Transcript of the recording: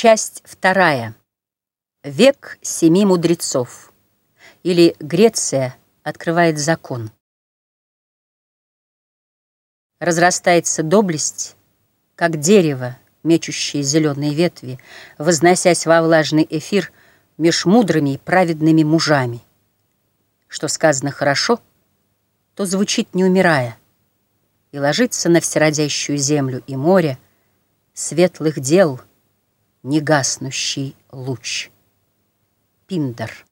Часть вторая. Век семи мудрецов. Или Греция открывает закон. Разрастается доблесть, как дерево, мечущее зеленые ветви, возносясь во влажный эфир меж мудрыми и праведными мужами. Что сказано хорошо, то звучит не умирая, и ложится на всеродящую землю и море светлых дел — негаснущий луч. Пиндер.